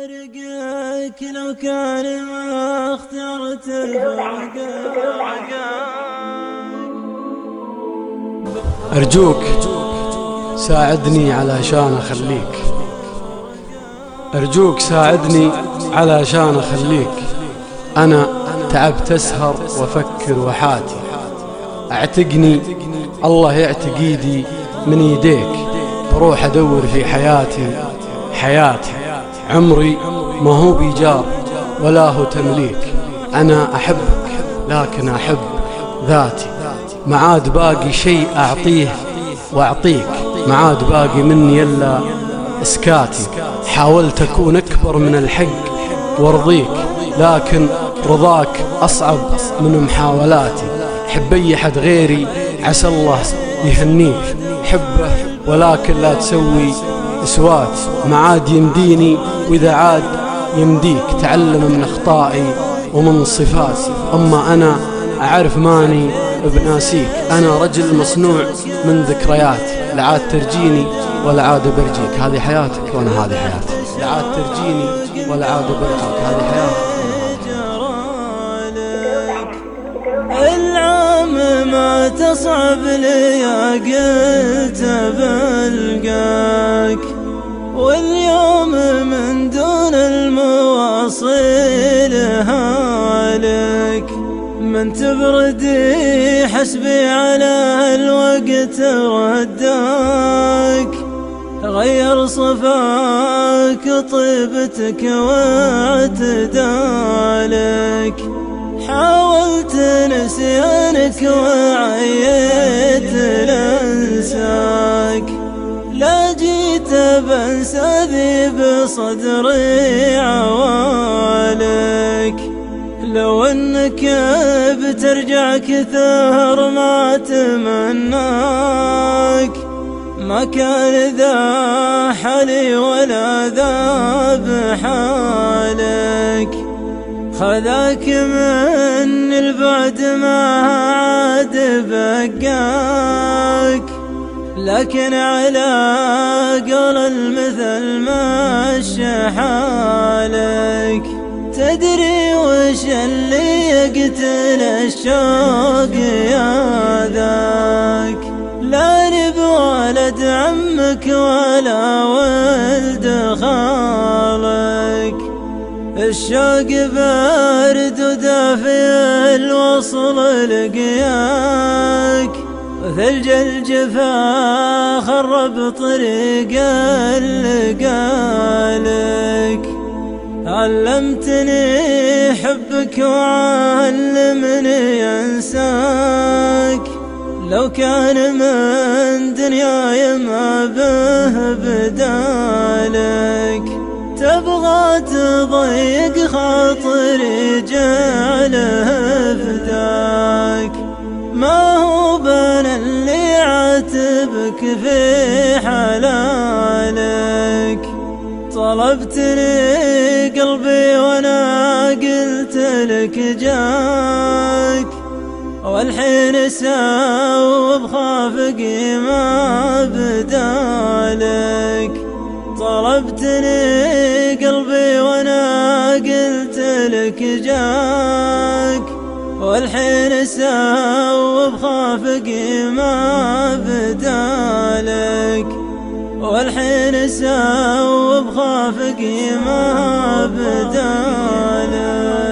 فارقك لو كان ما اخترت الفرق أرجوك ساعدني علشان أخليك. أرجوك ساعدني علشان أخليك. أنا تعبت أسهر وأفكر وحاتي أعتقني الله يعتق إيدي من يديك. بروح أدور في حياتي حياتي. عمري ما هو بيجار ولا هو تمليك. أنا أحبك لكن أحب ذاتي. ما عاد باقي شيء أعطيه وأعطيك. ما عاد باقي مني إلا إسكاتي. حاولت أكون أكبر من الحق وأرضيك لكن رضاك أصعب من محاولاتي. حب أي حد غيري عسى الله يهنيك. حبه ولكن لا تسوي إسوات ما عاد يمديني وإذا عاد يمديك. تعلم من أخطائي ومن صفاتي أما أنا أعرف ماني بناسيك أنا رجل مصنوع من ذكرياتي لا عاد ترجيني ولا عاد برجيك هذه حياتك وأنا هذه حياتي. لا عاد ترجيني ولا عاد برجيك هذه حياتك تصعب لي قلت بلقاك واليوم من دون المواصيل هالك من تبردي حسبي على الوقت رداك غير صفاك طيبتك واعتدالك حاولت نسيانك وعيت لانساك بنسى ذي بصدري عوالك. لو أنك بترجع كثر ما تمناك ما كان ذا حالي ولا ذا بحالك. خذاك من البعد ما عاد بقاك. لكن على قول المثل ما حالك. تدري وش اللي يقتل الشوق يا ذاك؟ لا نب ولد عمك ولا ولد خالك. الشوق بارد ودافي وثلج الجفا خرب طريق اللقالك علمتني حبك وعلمني أنساك. لو كان من دنياي ما به بدالك. تبغى تضيق خاطري جعله فداك ما في حلالك طلبتني قلبي وأنا قلت لك جاك. والحين ساوب خافقي ما بدالك طلبتني قلبي وأنا قلت لك جاك. والحين ساوب خافقي ما بدالك. والحين ساوب خافقي ما بدالك.